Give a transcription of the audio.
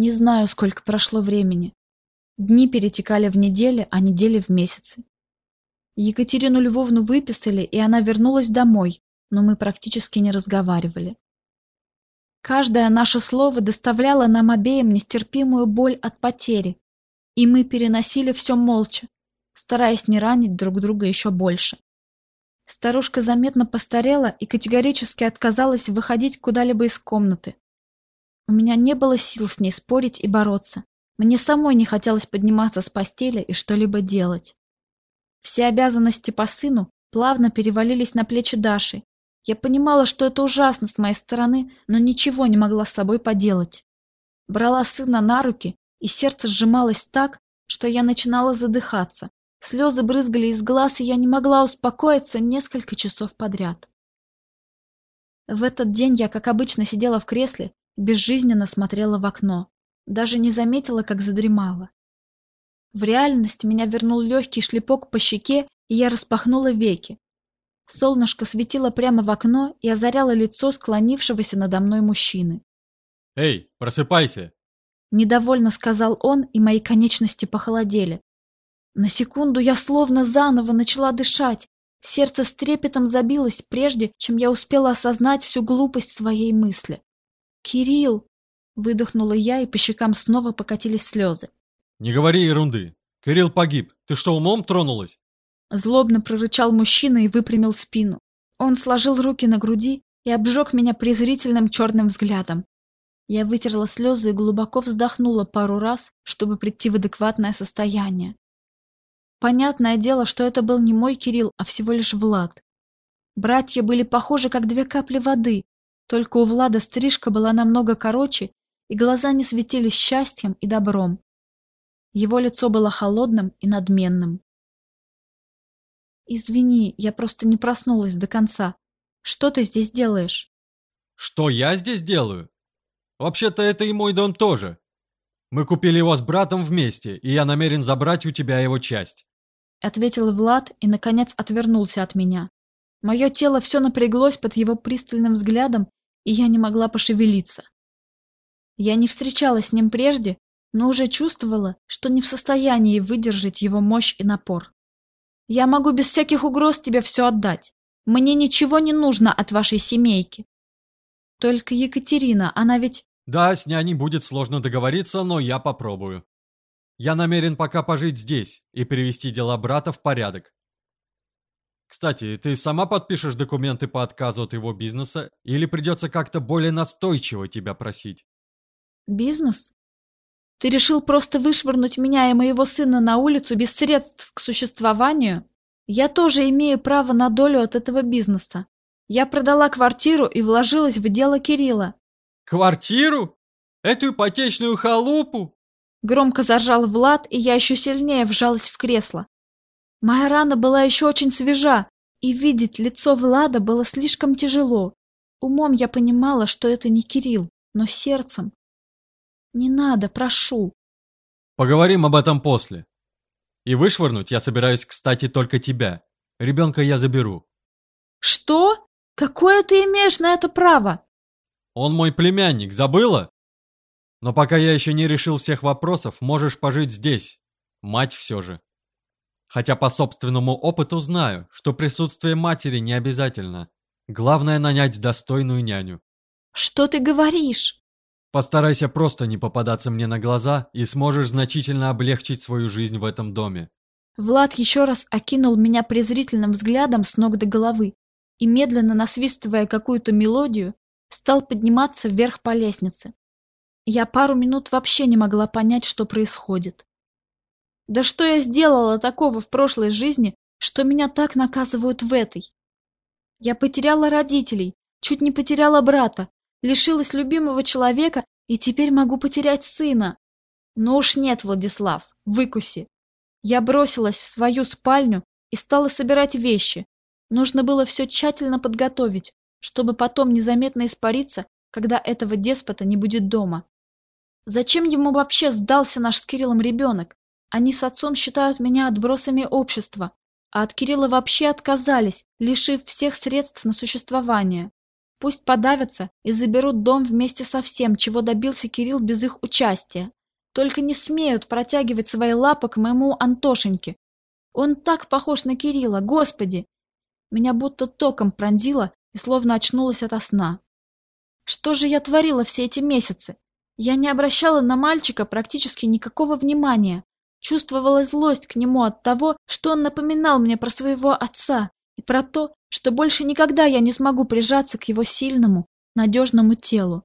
Не знаю, сколько прошло времени. Дни перетекали в недели, а недели в месяцы. Екатерину Львовну выписали, и она вернулась домой, но мы практически не разговаривали. Каждое наше слово доставляло нам обеим нестерпимую боль от потери, и мы переносили все молча, стараясь не ранить друг друга еще больше. Старушка заметно постарела и категорически отказалась выходить куда-либо из комнаты. У меня не было сил с ней спорить и бороться. Мне самой не хотелось подниматься с постели и что-либо делать. Все обязанности по сыну плавно перевалились на плечи Даши. Я понимала, что это ужасно с моей стороны, но ничего не могла с собой поделать. Брала сына на руки, и сердце сжималось так, что я начинала задыхаться. Слезы брызгали из глаз, и я не могла успокоиться несколько часов подряд. В этот день я, как обычно, сидела в кресле, безжизненно смотрела в окно. Даже не заметила, как задремала. В реальность меня вернул легкий шлепок по щеке, и я распахнула веки. Солнышко светило прямо в окно и озаряло лицо склонившегося надо мной мужчины. «Эй, просыпайся!» Недовольно сказал он, и мои конечности похолодели. На секунду я словно заново начала дышать. Сердце с трепетом забилось, прежде чем я успела осознать всю глупость своей мысли. «Кирилл!» — выдохнула я, и по щекам снова покатились слезы. «Не говори ерунды. Кирилл погиб. Ты что, умом тронулась?» Злобно прорычал мужчина и выпрямил спину. Он сложил руки на груди и обжег меня презрительным черным взглядом. Я вытерла слезы и глубоко вздохнула пару раз, чтобы прийти в адекватное состояние. Понятное дело, что это был не мой Кирилл, а всего лишь Влад. Братья были похожи, как две капли воды, только у Влада стрижка была намного короче, и глаза не светились счастьем и добром. Его лицо было холодным и надменным. «Извини, я просто не проснулась до конца. Что ты здесь делаешь?» «Что я здесь делаю? Вообще-то это и мой дом тоже. Мы купили его с братом вместе, и я намерен забрать у тебя его часть». Ответил Влад и, наконец, отвернулся от меня. Мое тело все напряглось под его пристальным взглядом, и я не могла пошевелиться. Я не встречалась с ним прежде, но уже чувствовала, что не в состоянии выдержать его мощь и напор. «Я могу без всяких угроз тебе все отдать. Мне ничего не нужно от вашей семейки». Только Екатерина, она ведь... Да, с няней будет сложно договориться, но я попробую. Я намерен пока пожить здесь и привести дела брата в порядок. Кстати, ты сама подпишешь документы по отказу от его бизнеса или придется как-то более настойчиво тебя просить? Бизнес? Ты решил просто вышвырнуть меня и моего сына на улицу без средств к существованию? Я тоже имею право на долю от этого бизнеса. Я продала квартиру и вложилась в дело Кирилла. Квартиру? Эту ипотечную халупу? Громко заржал Влад, и я еще сильнее вжалась в кресло. Моя рана была еще очень свежа, и видеть лицо Влада было слишком тяжело. Умом я понимала, что это не Кирилл, но сердцем. Не надо, прошу. Поговорим об этом после. И вышвырнуть я собираюсь, кстати, только тебя. Ребенка я заберу. Что? Какое ты имеешь на это право? Он мой племянник, забыла? Но пока я еще не решил всех вопросов, можешь пожить здесь. Мать все же. Хотя по собственному опыту знаю, что присутствие матери не обязательно. Главное нанять достойную няню. Что ты говоришь? Постарайся просто не попадаться мне на глаза и сможешь значительно облегчить свою жизнь в этом доме. Влад еще раз окинул меня презрительным взглядом с ног до головы и, медленно насвистывая какую-то мелодию, стал подниматься вверх по лестнице. Я пару минут вообще не могла понять, что происходит. Да что я сделала такого в прошлой жизни, что меня так наказывают в этой? Я потеряла родителей, чуть не потеряла брата, лишилась любимого человека и теперь могу потерять сына. Ну уж нет, Владислав, выкуси. Я бросилась в свою спальню и стала собирать вещи. Нужно было все тщательно подготовить, чтобы потом незаметно испариться, когда этого деспота не будет дома. Зачем ему вообще сдался наш с Кириллом ребенок? Они с отцом считают меня отбросами общества, а от Кирилла вообще отказались, лишив всех средств на существование. Пусть подавятся и заберут дом вместе со всем, чего добился Кирилл без их участия. Только не смеют протягивать свои лапы к моему Антошеньке. Он так похож на Кирилла, господи! Меня будто током пронзило и словно очнулась ото сна. Что же я творила все эти месяцы? Я не обращала на мальчика практически никакого внимания. Чувствовала злость к нему от того, что он напоминал мне про своего отца и про то, что больше никогда я не смогу прижаться к его сильному, надежному телу.